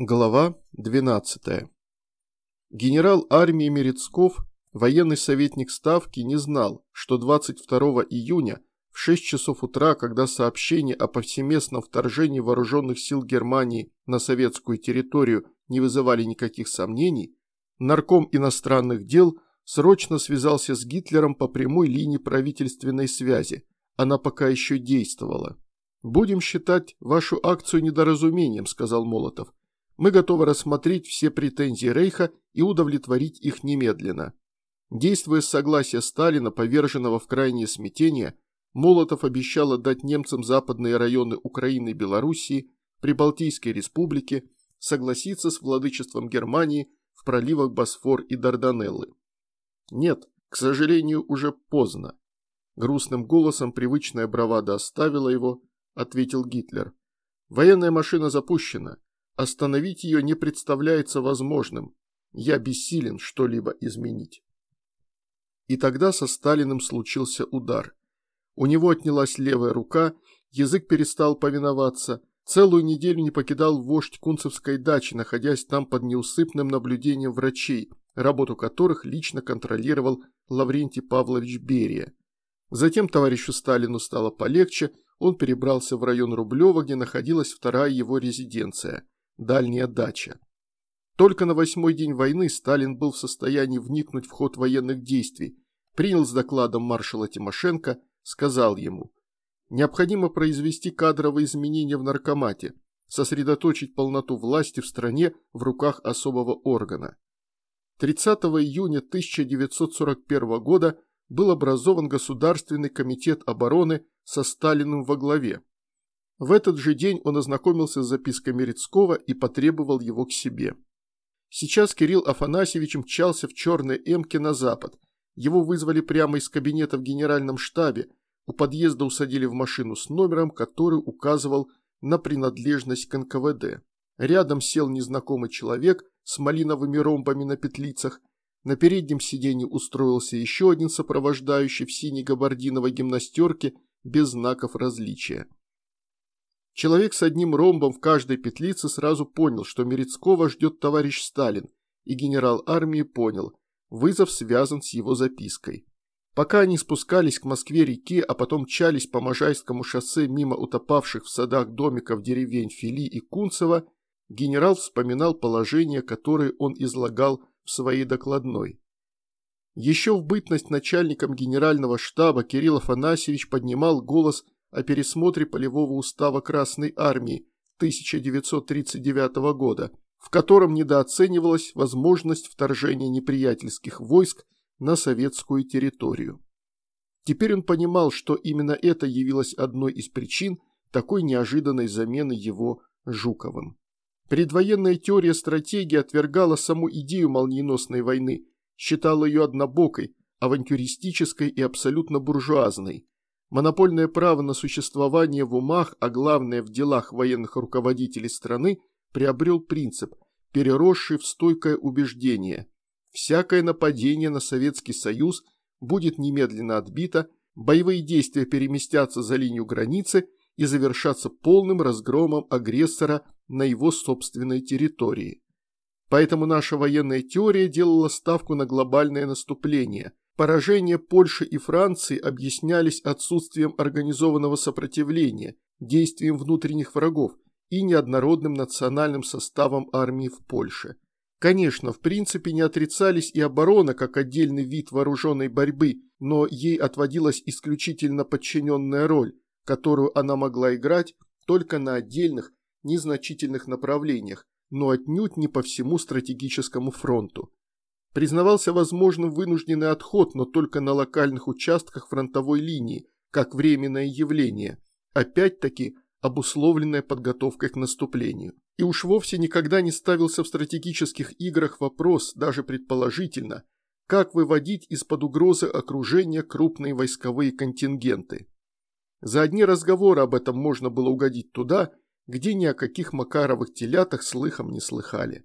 Глава 12. Генерал армии Мерецков, военный советник Ставки, не знал, что 22 июня в 6 часов утра, когда сообщения о повсеместном вторжении вооруженных сил Германии на советскую территорию не вызывали никаких сомнений, нарком иностранных дел срочно связался с Гитлером по прямой линии правительственной связи. Она пока еще действовала. «Будем считать вашу акцию недоразумением», – сказал Молотов. Мы готовы рассмотреть все претензии Рейха и удовлетворить их немедленно. Действуя с согласия Сталина, поверженного в крайнее смятение, Молотов обещал отдать немцам западные районы Украины и Белоруссии, Прибалтийской республики, согласиться с владычеством Германии в проливах Босфор и Дарданеллы. Нет, к сожалению, уже поздно. Грустным голосом привычная бравада оставила его, ответил Гитлер. Военная машина запущена. Остановить ее не представляется возможным. Я бессилен что-либо изменить. И тогда со Сталиным случился удар. У него отнялась левая рука, язык перестал повиноваться, целую неделю не покидал вождь Кунцевской дачи, находясь там под неусыпным наблюдением врачей, работу которых лично контролировал Лаврентий Павлович Берия. Затем товарищу Сталину стало полегче, он перебрался в район Рублева, где находилась вторая его резиденция – дальняя дача. Только на восьмой день войны Сталин был в состоянии вникнуть в ход военных действий, принял с докладом маршала Тимошенко, сказал ему «Необходимо произвести кадровые изменения в наркомате, сосредоточить полноту власти в стране в руках особого органа». 30 июня 1941 года был образован Государственный комитет обороны со Сталиным во главе. В этот же день он ознакомился с запиской Мерецкого и потребовал его к себе. Сейчас Кирилл Афанасьевич мчался в черной эмке на запад. Его вызвали прямо из кабинета в генеральном штабе. У подъезда усадили в машину с номером, который указывал на принадлежность к НКВД. Рядом сел незнакомый человек с малиновыми ромбами на петлицах. На переднем сиденье устроился еще один сопровождающий в синей габардиновой гимнастерке без знаков различия. Человек с одним ромбом в каждой петлице сразу понял, что Мерецкого ждет товарищ Сталин, и генерал армии понял, вызов связан с его запиской. Пока они спускались к Москве-реке, а потом чались по Можайскому шоссе мимо утопавших в садах домиков деревень Фили и Кунцево, генерал вспоминал положение, которое он излагал в своей докладной. Еще в бытность начальником генерального штаба Кирилл Афанасьевич поднимал голос о пересмотре полевого устава Красной Армии 1939 года, в котором недооценивалась возможность вторжения неприятельских войск на советскую территорию. Теперь он понимал, что именно это явилось одной из причин такой неожиданной замены его Жуковым. Предвоенная теория стратегии отвергала саму идею молниеносной войны, считала ее однобокой, авантюристической и абсолютно буржуазной. Монопольное право на существование в умах, а главное в делах военных руководителей страны, приобрел принцип, переросший в стойкое убеждение. Всякое нападение на Советский Союз будет немедленно отбито, боевые действия переместятся за линию границы и завершатся полным разгромом агрессора на его собственной территории. Поэтому наша военная теория делала ставку на глобальное наступление – Поражения Польши и Франции объяснялись отсутствием организованного сопротивления, действием внутренних врагов и неоднородным национальным составом армии в Польше. Конечно, в принципе не отрицались и оборона как отдельный вид вооруженной борьбы, но ей отводилась исключительно подчиненная роль, которую она могла играть только на отдельных, незначительных направлениях, но отнюдь не по всему стратегическому фронту. Признавался возможным вынужденный отход, но только на локальных участках фронтовой линии, как временное явление, опять-таки обусловленное подготовкой к наступлению. И уж вовсе никогда не ставился в стратегических играх вопрос, даже предположительно, как выводить из-под угрозы окружения крупные войсковые контингенты. За одни разговоры об этом можно было угодить туда, где ни о каких Макаровых телятах слыхом не слыхали.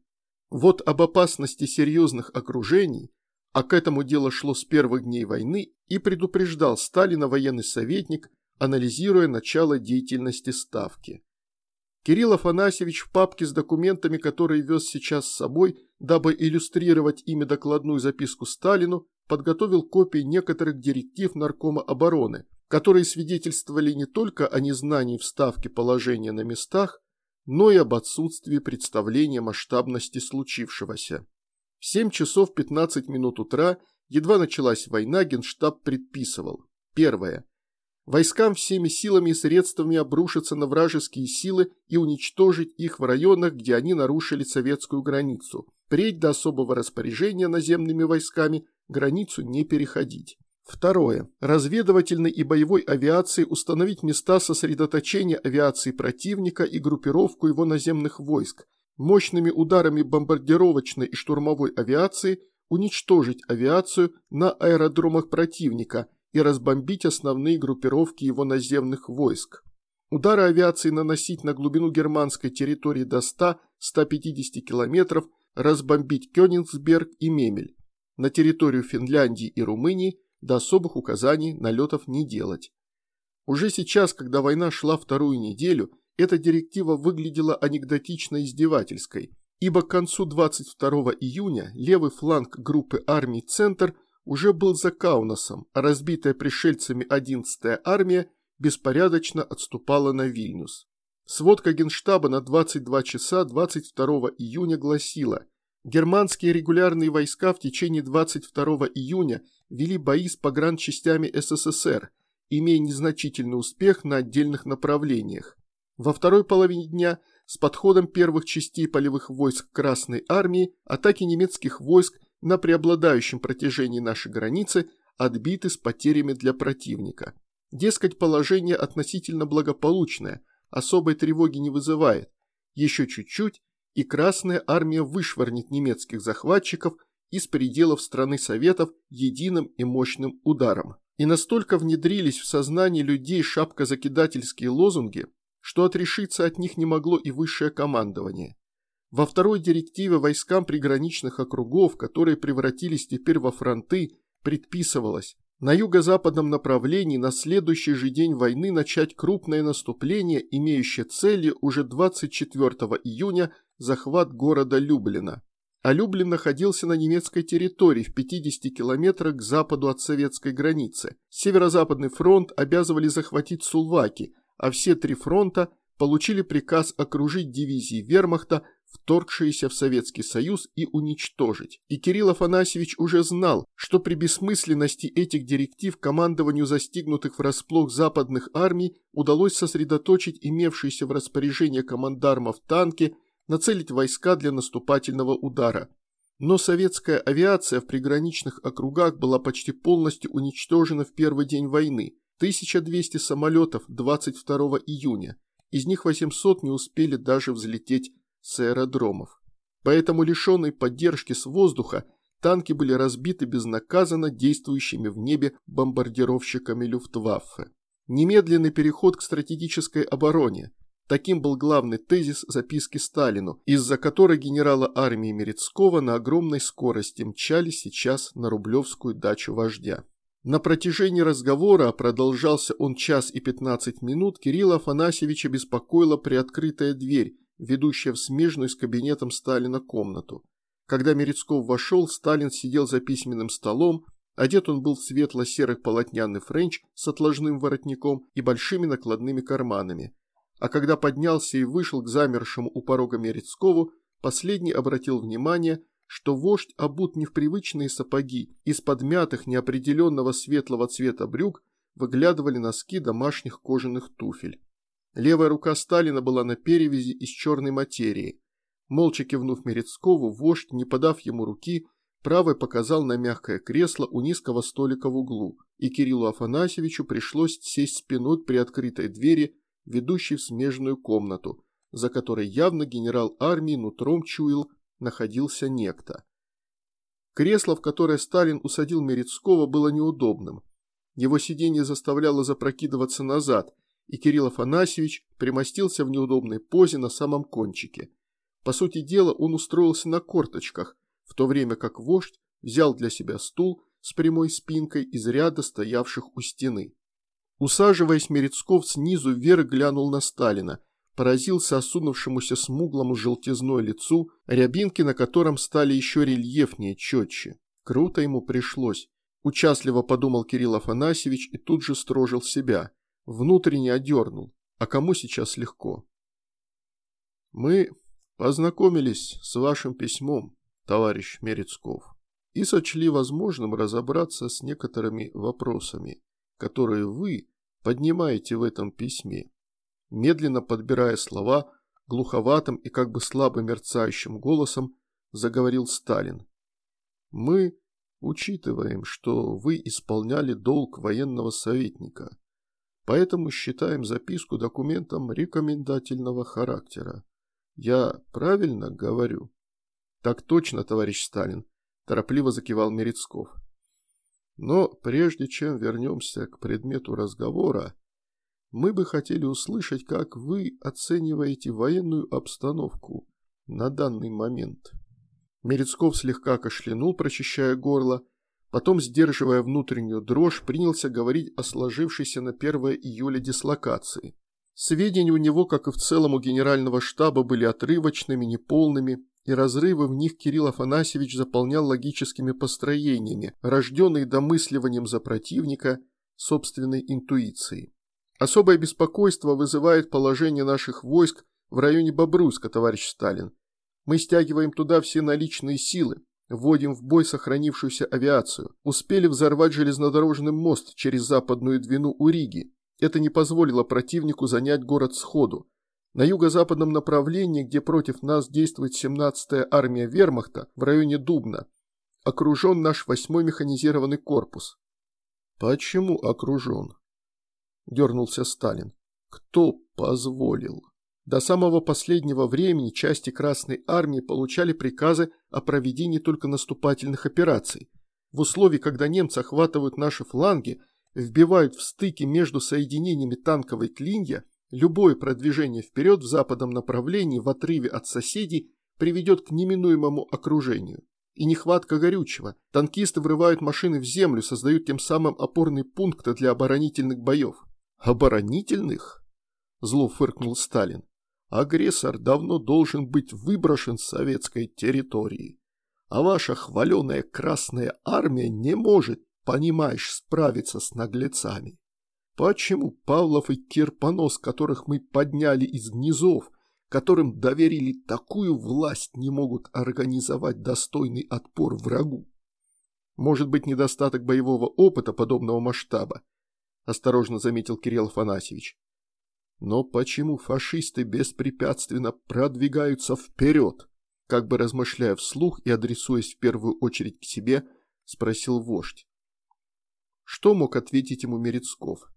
Вот об опасности серьезных окружений, а к этому дело шло с первых дней войны, и предупреждал Сталина военный советник, анализируя начало деятельности Ставки. Кирилл Афанасьевич в папке с документами, которые вез сейчас с собой, дабы иллюстрировать ими докладную записку Сталину, подготовил копии некоторых директив Наркома обороны, которые свидетельствовали не только о незнании вставки положения на местах, но и об отсутствии представления масштабности случившегося. В 7 часов 15 минут утра, едва началась война, Генштаб предписывал. Первое. Войскам всеми силами и средствами обрушиться на вражеские силы и уничтожить их в районах, где они нарушили советскую границу. Впредь до особого распоряжения наземными войсками границу не переходить. Второе. Разведывательной и боевой авиации установить места сосредоточения авиации противника и группировку его наземных войск. Мощными ударами бомбардировочной и штурмовой авиации уничтожить авиацию на аэродромах противника – и разбомбить основные группировки его наземных войск. Удары авиации наносить на глубину германской территории до 100-150 километров, разбомбить Кёнигсберг и Мемель. На территорию Финляндии и Румынии до особых указаний налетов не делать. Уже сейчас, когда война шла вторую неделю, эта директива выглядела анекдотично-издевательской, ибо к концу 22 июня левый фланг группы армий «Центр» уже был за Каунасом, а разбитая пришельцами 11-я армия беспорядочно отступала на Вильнюс. Сводка Генштаба на 22 часа 22 июня гласила, германские регулярные войска в течение 22 июня вели бои с погранчастями СССР, имея незначительный успех на отдельных направлениях. Во второй половине дня с подходом первых частей полевых войск Красной Армии атаки немецких войск на преобладающем протяжении нашей границы отбиты с потерями для противника. Дескать, положение относительно благополучное, особой тревоги не вызывает. Еще чуть-чуть, и Красная Армия вышвырнет немецких захватчиков из пределов страны Советов единым и мощным ударом. И настолько внедрились в сознание людей шапкозакидательские лозунги, что отрешиться от них не могло и высшее командование. Во второй директиве войскам приграничных округов, которые превратились теперь во фронты, предписывалось на юго-западном направлении на следующий же день войны начать крупное наступление, имеющее целью уже 24 июня захват города Люблина. А Люблин находился на немецкой территории в 50 километрах к западу от советской границы. Северо-западный фронт обязывали захватить Сулваки, а все три фронта получили приказ окружить дивизии вермахта вторгшиеся в Советский Союз и уничтожить. И Кирилл Афанасьевич уже знал, что при бессмысленности этих директив командованию застигнутых врасплох западных армий удалось сосредоточить имевшиеся в распоряжении командармов танки, нацелить войска для наступательного удара. Но советская авиация в приграничных округах была почти полностью уничтожена в первый день войны. 1200 самолетов 22 июня. Из них 800 не успели даже взлететь с аэродромов. Поэтому лишенные поддержки с воздуха танки были разбиты безнаказанно действующими в небе бомбардировщиками Люфтваффе. Немедленный переход к стратегической обороне. Таким был главный тезис записки Сталину, из-за которой генерала армии Мерецкого на огромной скорости мчали сейчас на Рублевскую дачу вождя. На протяжении разговора, продолжался он час и 15 минут, Кирилла Афанасьевича беспокоила приоткрытая дверь, ведущая в смежную с кабинетом Сталина комнату. Когда Мерецков вошел, Сталин сидел за письменным столом, одет он был в светло-серый полотняный френч с отложным воротником и большими накладными карманами. А когда поднялся и вышел к замершему у порога Мерецкову, последний обратил внимание, что вождь обут не в привычные сапоги, из подмятых неопределенного светлого цвета брюк выглядывали носки домашних кожаных туфель. Левая рука Сталина была на перевязи из черной материи. Молча кивнув Мерецкову, вождь, не подав ему руки, правой показал на мягкое кресло у низкого столика в углу, и Кириллу Афанасьевичу пришлось сесть спиной к приоткрытой двери, ведущей в смежную комнату, за которой явно генерал армии нутром чуял находился некто. Кресло, в которое Сталин усадил Мерецкого, было неудобным. Его сиденье заставляло запрокидываться назад – и Кирилл Афанасьевич примостился в неудобной позе на самом кончике. По сути дела, он устроился на корточках, в то время как вождь взял для себя стул с прямой спинкой из ряда стоявших у стены. Усаживаясь, Мерецков снизу вверх глянул на Сталина, поразился осунувшемуся смуглому желтизной лицу, рябинки на котором стали еще рельефнее, четче. Круто ему пришлось. Участливо подумал Кирилл Афанасьевич и тут же строжил себя. Внутренне одернул. А кому сейчас легко? Мы познакомились с вашим письмом, товарищ Мерецков, и сочли возможным разобраться с некоторыми вопросами, которые вы поднимаете в этом письме. Медленно подбирая слова, глуховатым и как бы слабо мерцающим голосом заговорил Сталин. Мы учитываем, что вы исполняли долг военного советника, поэтому считаем записку документом рекомендательного характера. Я правильно говорю? Так точно, товарищ Сталин, торопливо закивал Мерецков. Но прежде чем вернемся к предмету разговора, мы бы хотели услышать, как вы оцениваете военную обстановку на данный момент. Мерецков слегка кашлянул, прочищая горло, потом, сдерживая внутреннюю дрожь, принялся говорить о сложившейся на 1 июля дислокации. Сведения у него, как и в целом у генерального штаба, были отрывочными, неполными, и разрывы в них Кирилл Афанасьевич заполнял логическими построениями, рожденные домысливанием за противника, собственной интуицией. Особое беспокойство вызывает положение наших войск в районе Бобруйска, товарищ Сталин. Мы стягиваем туда все наличные силы, вводим в бой сохранившуюся авиацию, успели взорвать железнодорожный мост через западную Двину у Риги, это не позволило противнику занять город сходу. На юго-западном направлении, где против нас действует 17-я армия вермахта в районе Дубна, окружен наш 8-й механизированный корпус. «Почему окружен?» – дернулся Сталин. «Кто позволил?» До самого последнего времени части Красной Армии получали приказы о проведении только наступательных операций. В условии, когда немцы охватывают наши фланги – вбивают в стыки между соединениями танковой клинья, любое продвижение вперед в западном направлении в отрыве от соседей приведет к неминуемому окружению. И нехватка горючего. Танкисты врывают машины в землю, создают тем самым опорные пункты для оборонительных боев. Оборонительных? Зло фыркнул Сталин. Агрессор давно должен быть выброшен с советской территории. А ваша хваленая Красная Армия не может понимаешь, справиться с наглецами. Почему Павлов и Кирпонос, которых мы подняли из низов, которым доверили такую власть, не могут организовать достойный отпор врагу? Может быть, недостаток боевого опыта подобного масштаба, осторожно заметил Кирилл Афанасьевич. Но почему фашисты беспрепятственно продвигаются вперед? Как бы размышляя вслух и адресуясь в первую очередь к себе, спросил вождь. Что мог ответить ему Мерецков?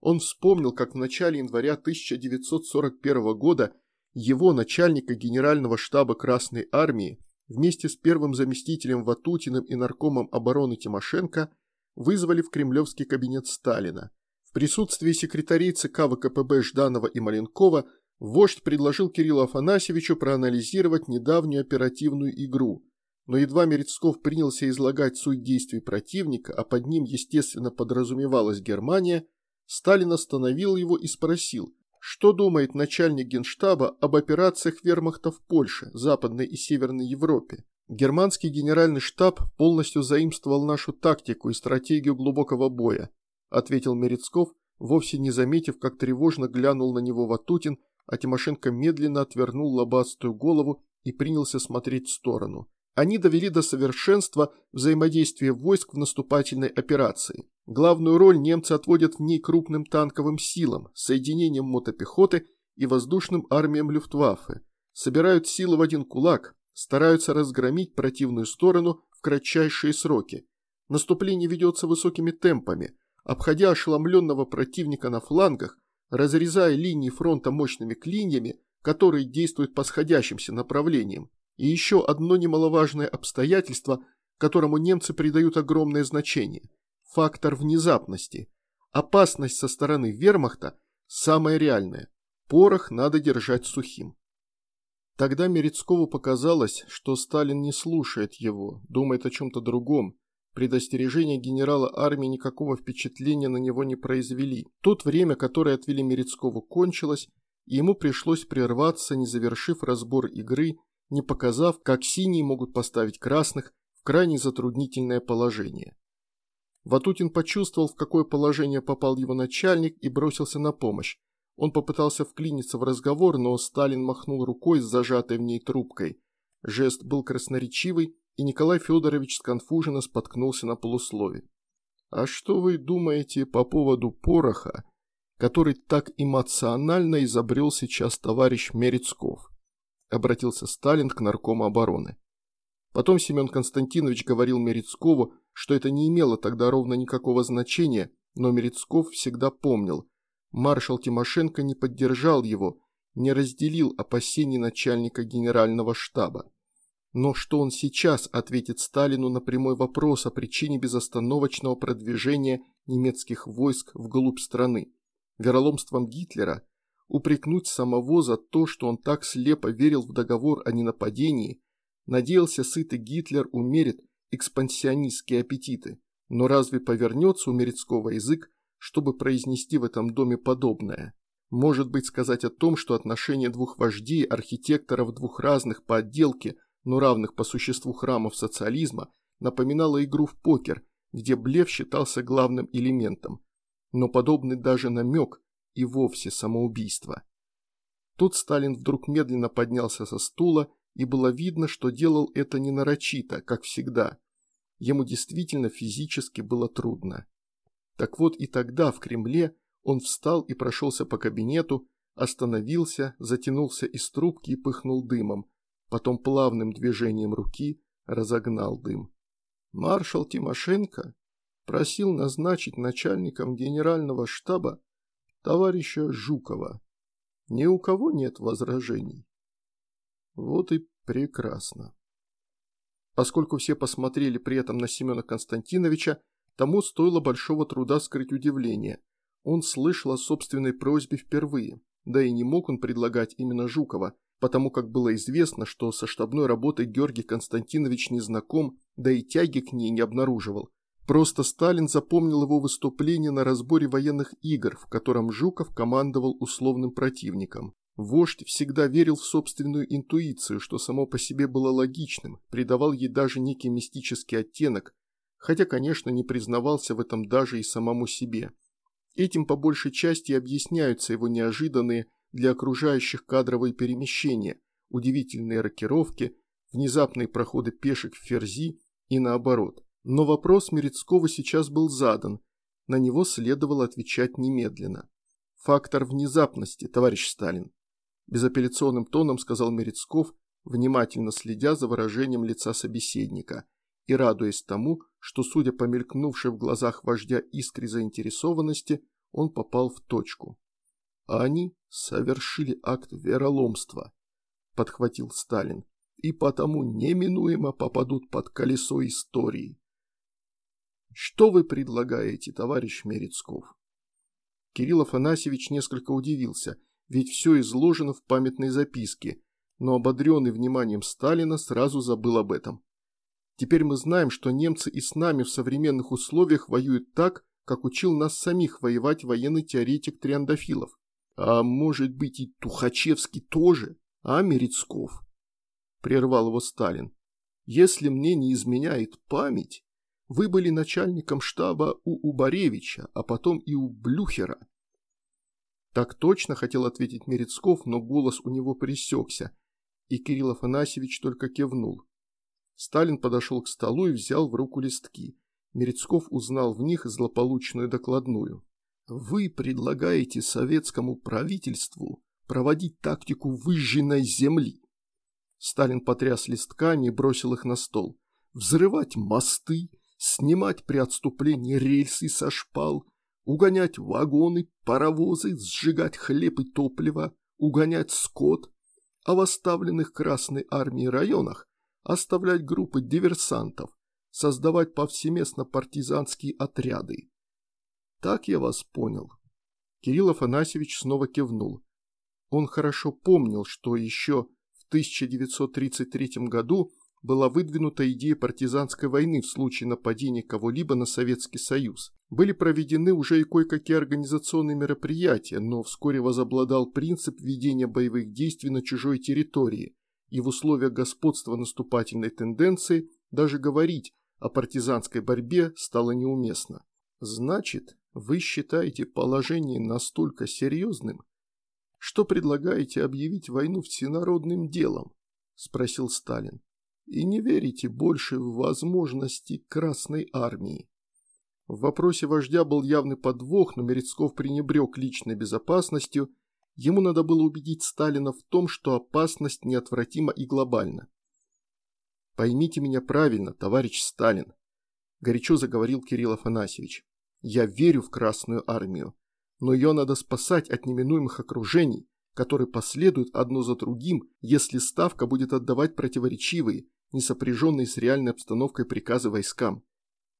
Он вспомнил, как в начале января 1941 года его начальника генерального штаба Красной Армии вместе с первым заместителем Ватутиным и наркомом обороны Тимошенко вызвали в кремлевский кабинет Сталина. В присутствии секретарей ЦК ВКПБ Жданова и Маленкова вождь предложил Кириллу Афанасьевичу проанализировать недавнюю оперативную игру – но едва Мерецков принялся излагать суть действий противника, а под ним, естественно, подразумевалась Германия, Сталин остановил его и спросил, что думает начальник генштаба об операциях вермахта в Польше, Западной и Северной Европе. Германский генеральный штаб полностью заимствовал нашу тактику и стратегию глубокого боя, ответил Мерецков, вовсе не заметив, как тревожно глянул на него Ватутин, а Тимошенко медленно отвернул лобастую голову и принялся смотреть в сторону. Они довели до совершенства взаимодействие войск в наступательной операции. Главную роль немцы отводят в ней крупным танковым силам, соединением мотопехоты и воздушным армиям Люфтваффе. Собирают силы в один кулак, стараются разгромить противную сторону в кратчайшие сроки. Наступление ведется высокими темпами, обходя ошеломленного противника на флангах, разрезая линии фронта мощными клиньями, которые действуют по сходящимся направлениям. И еще одно немаловажное обстоятельство, которому немцы придают огромное значение – фактор внезапности. Опасность со стороны вермахта самая реальная. Порох надо держать сухим. Тогда Мерецкову показалось, что Сталин не слушает его, думает о чем-то другом. Предостережения генерала армии никакого впечатления на него не произвели. Тут время, которое отвели Мерецкову, кончилось, и ему пришлось прерваться, не завершив разбор игры, не показав, как синие могут поставить красных в крайне затруднительное положение. Ватутин почувствовал, в какое положение попал его начальник и бросился на помощь. Он попытался вклиниться в разговор, но Сталин махнул рукой с зажатой в ней трубкой. Жест был красноречивый, и Николай Федорович сконфуженно споткнулся на полуслове. «А что вы думаете по поводу пороха, который так эмоционально изобрел сейчас товарищ Мерецков?» Обратился Сталин к наркому обороны. Потом Семен Константинович говорил Мерецкову, что это не имело тогда ровно никакого значения, но Мерецков всегда помнил. Маршал Тимошенко не поддержал его, не разделил опасений начальника генерального штаба. Но что он сейчас ответит Сталину на прямой вопрос о причине безостановочного продвижения немецких войск вглубь страны? Вероломством Гитлера? Упрекнуть самого за то, что он так слепо верил в договор о ненападении? Надеялся, сытый Гитлер умерит экспансионистские аппетиты. Но разве повернется у Мерецкого язык, чтобы произнести в этом доме подобное? Может быть сказать о том, что отношения двух вождей, архитекторов двух разных по отделке – но равных по существу храмов социализма, напоминала игру в покер, где блеф считался главным элементом. Но подобный даже намек и вовсе самоубийство. Тут Сталин вдруг медленно поднялся со стула, и было видно, что делал это не нарочито, как всегда. Ему действительно физически было трудно. Так вот и тогда в Кремле он встал и прошелся по кабинету, остановился, затянулся из трубки и пыхнул дымом, потом плавным движением руки разогнал дым. Маршал Тимошенко просил назначить начальником генерального штаба товарища Жукова. Ни у кого нет возражений. Вот и прекрасно. Поскольку все посмотрели при этом на Семена Константиновича, тому стоило большого труда скрыть удивление. Он слышал о собственной просьбе впервые, да и не мог он предлагать именно Жукова, потому как было известно, что со штабной работой Георгий Константинович не знаком, да и тяги к ней не обнаруживал. Просто Сталин запомнил его выступление на разборе военных игр, в котором Жуков командовал условным противником. Вождь всегда верил в собственную интуицию, что само по себе было логичным, придавал ей даже некий мистический оттенок, хотя, конечно, не признавался в этом даже и самому себе. Этим по большей части объясняются его неожиданные для окружающих кадровые перемещения, удивительные рокировки, внезапные проходы пешек в ферзи и наоборот. Но вопрос Мерецкого сейчас был задан, на него следовало отвечать немедленно. «Фактор внезапности, товарищ Сталин», – безапелляционным тоном сказал Мерецков, внимательно следя за выражением лица собеседника и радуясь тому, что, судя по мелькнувшей в глазах вождя искре заинтересованности, он попал в точку. А они совершили акт вероломства, подхватил Сталин, и потому неминуемо попадут под колесо истории. Что вы предлагаете, товарищ Мерецков? Кирилл Афанасьевич несколько удивился, ведь все изложено в памятной записке, но ободренный вниманием Сталина сразу забыл об этом. Теперь мы знаем, что немцы и с нами в современных условиях воюют так, как учил нас самих воевать военный теоретик Триандафилов. А может быть и Тухачевский тоже, а Мерецков? Прервал его Сталин. Если мне не изменяет память, вы были начальником штаба у Убаревича, а потом и у Блюхера. Так точно хотел ответить Мерецков, но голос у него пресекся, и Кирилл Афанасьевич только кивнул. Сталин подошел к столу и взял в руку листки. Мерецков узнал в них злополучную докладную. Вы предлагаете советскому правительству проводить тактику выжженной земли. Сталин потряс листками и бросил их на стол. Взрывать мосты, снимать при отступлении рельсы со шпал, угонять вагоны, паровозы, сжигать хлеб и топливо, угонять скот, а в оставленных Красной армией районах оставлять группы диверсантов, создавать повсеместно партизанские отряды. Так я вас понял. Кирилл Афанасьевич снова кивнул. Он хорошо помнил, что еще в 1933 году была выдвинута идея партизанской войны в случае нападения кого-либо на Советский Союз. Были проведены уже и кое-какие организационные мероприятия, но вскоре возобладал принцип ведения боевых действий на чужой территории, и в условиях господства наступательной тенденции даже говорить о партизанской борьбе стало неуместно. Значит, вы считаете положение настолько серьезным, что предлагаете объявить войну всенародным делом? Спросил Сталин. И не верите больше в возможности Красной Армии? В вопросе вождя был явный подвох, но Мерецков пренебрег личной безопасностью. Ему надо было убедить Сталина в том, что опасность неотвратима и глобальна. «Поймите меня правильно, товарищ Сталин», – горячо заговорил Кирилл Афанасьевич. «Я верю в Красную Армию, но ее надо спасать от неминуемых окружений, которые последуют одно за другим, если Ставка будет отдавать противоречивые, не сопряженные с реальной обстановкой приказы войскам.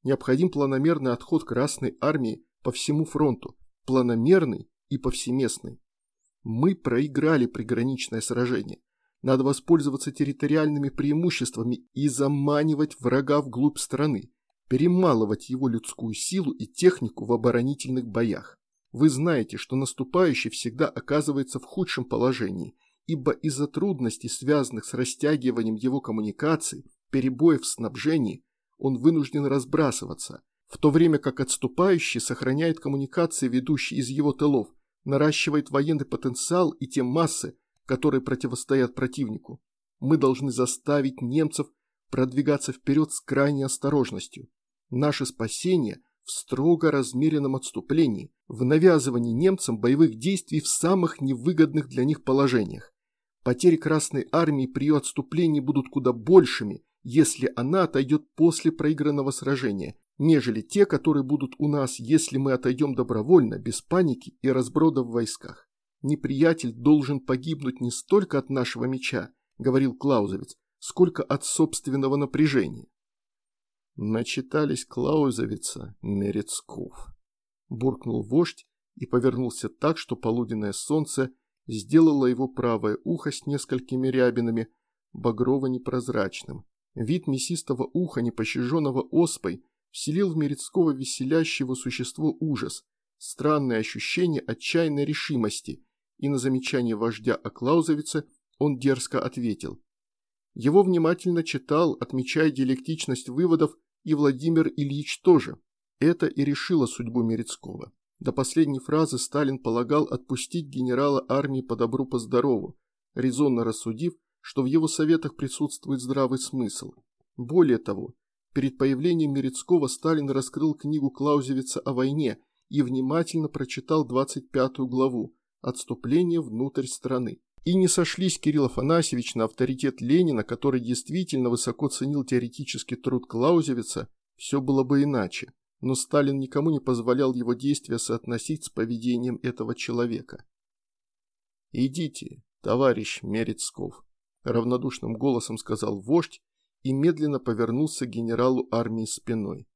Необходим планомерный отход Красной Армии по всему фронту, планомерный и повсеместный. Мы проиграли приграничное сражение. Надо воспользоваться территориальными преимуществами и заманивать врага вглубь страны, перемалывать его людскую силу и технику в оборонительных боях. Вы знаете, что наступающий всегда оказывается в худшем положении, ибо из-за трудностей, связанных с растягиванием его коммуникаций, перебоев в снабжении, он вынужден разбрасываться, в то время как отступающий сохраняет коммуникации, ведущие из его тылов, наращивает военный потенциал и те массы, которые противостоят противнику. Мы должны заставить немцев продвигаться вперед с крайней осторожностью. Наше спасение в строго размеренном отступлении, в навязывании немцам боевых действий в самых невыгодных для них положениях. Потери Красной Армии при ее отступлении будут куда большими, если она отойдет после проигранного сражения, нежели те, которые будут у нас, если мы отойдем добровольно, без паники и разброда в войсках. Неприятель должен погибнуть не столько от нашего меча, говорил Клаузовец, сколько от собственного напряжения. Начитались Клаузовица Мерецков. Буркнул вождь и повернулся так, что полуденное солнце сделало его правое ухо с несколькими рябинами багрово-непрозрачным. Вид мясистого уха, непощаженного оспой, вселил в Мерецкого веселящего существо ужас, странное ощущение отчаянной решимости, и на замечание вождя о Клаузовице он дерзко ответил. Его внимательно читал, отмечая диалектичность выводов, и Владимир Ильич тоже. Это и решило судьбу Мерецкого. До последней фразы Сталин полагал отпустить генерала армии по добру по здорову, резонно рассудив, что в его советах присутствует здравый смысл. Более того, перед появлением Мерецкого Сталин раскрыл книгу Клаузевица о войне и внимательно прочитал 25 главу «Отступление внутрь страны». И не сошлись Кирилл Афанасьевич на авторитет Ленина, который действительно высоко ценил теоретический труд Клаузевица, все было бы иначе. Но Сталин никому не позволял его действия соотносить с поведением этого человека. «Идите, товарищ Мерецков», – равнодушным голосом сказал вождь и медленно повернулся к генералу армии спиной.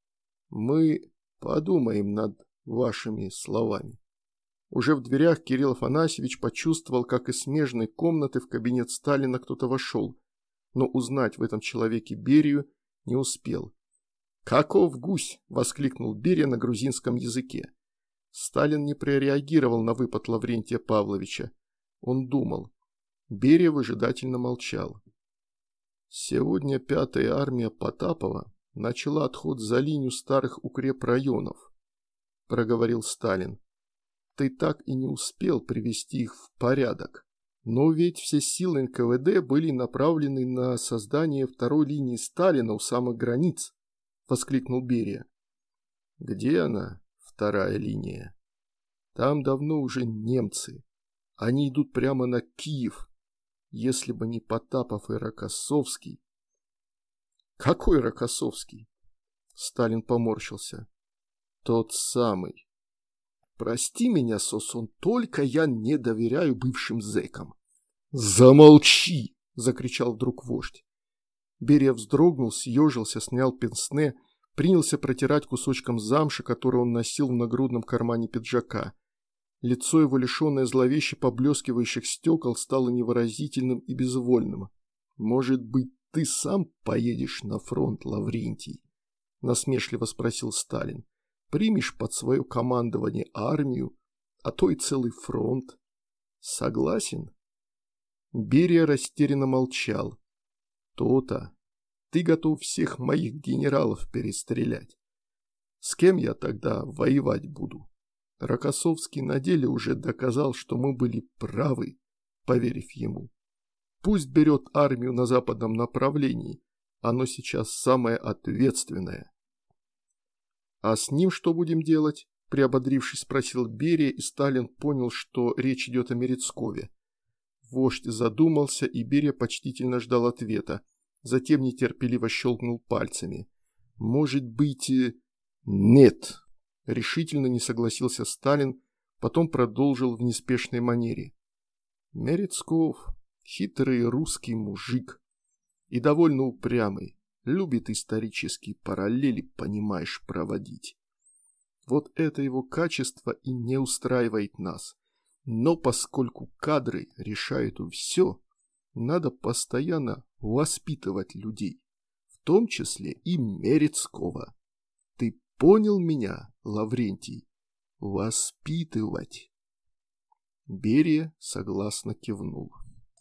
«Мы подумаем над вашими словами». Уже в дверях Кирилл Афанасьевич почувствовал, как из смежной комнаты в кабинет Сталина кто-то вошел, но узнать в этом человеке Берию не успел. «Каков гусь!» – воскликнул Берия на грузинском языке. Сталин не прореагировал на выпад Лаврентия Павловича. Он думал. Берия выжидательно молчал. Сегодня пятая армия Потапова начала отход за линию старых укрепрайонов, проговорил Сталин. Ты так и не успел привести их в порядок. Но ведь все силы НКВД были направлены на создание второй линии Сталина у самых границ, воскликнул Берия. Где она, вторая линия? Там давно уже немцы. Они идут прямо на Киев, если бы не Потапов и Рокоссовский. Какой Рокоссовский? Сталин поморщился. Тот самый. Прости меня, Сосон, только я не доверяю бывшим зэкам. Замолчи! Закричал вдруг вождь. Берия вздрогнул, съежился, снял пенсне, принялся протирать кусочком замши, который он носил в нагрудном кармане пиджака. Лицо его, лишенное зловеще поблескивающих стекол, стало невыразительным и безвольным. «Может быть, ты сам поедешь на фронт, Лаврентий?» – насмешливо спросил Сталин. примешь под свое командование армию, а то и целый фронт. Согласен? Берия растерянно молчал. То-то. Ты готов всех моих генералов перестрелять. С кем я тогда воевать буду? Рокоссовский на деле уже доказал, что мы были правы, поверив ему. Пусть берет армию на западном направлении, оно сейчас самое ответственное. А с ним что будем делать? Приободрившись, спросил Берия, и Сталин понял, что речь идет о Мерецкове. Вождь задумался, и Берия почтительно ждал ответа. Затем нетерпеливо щелкнул пальцами. «Может быть...» «Нет!» – решительно не согласился Сталин, потом продолжил в неспешной манере. «Мерецков – хитрый русский мужик и довольно упрямый, любит исторические параллели, понимаешь, проводить. Вот это его качество и не устраивает нас. Но поскольку кадры решают все, надо постоянно воспитывать людей, в том числе и Мерецкого. Ты понял меня, Лаврентий? Воспитывать. Берия согласно кивнул.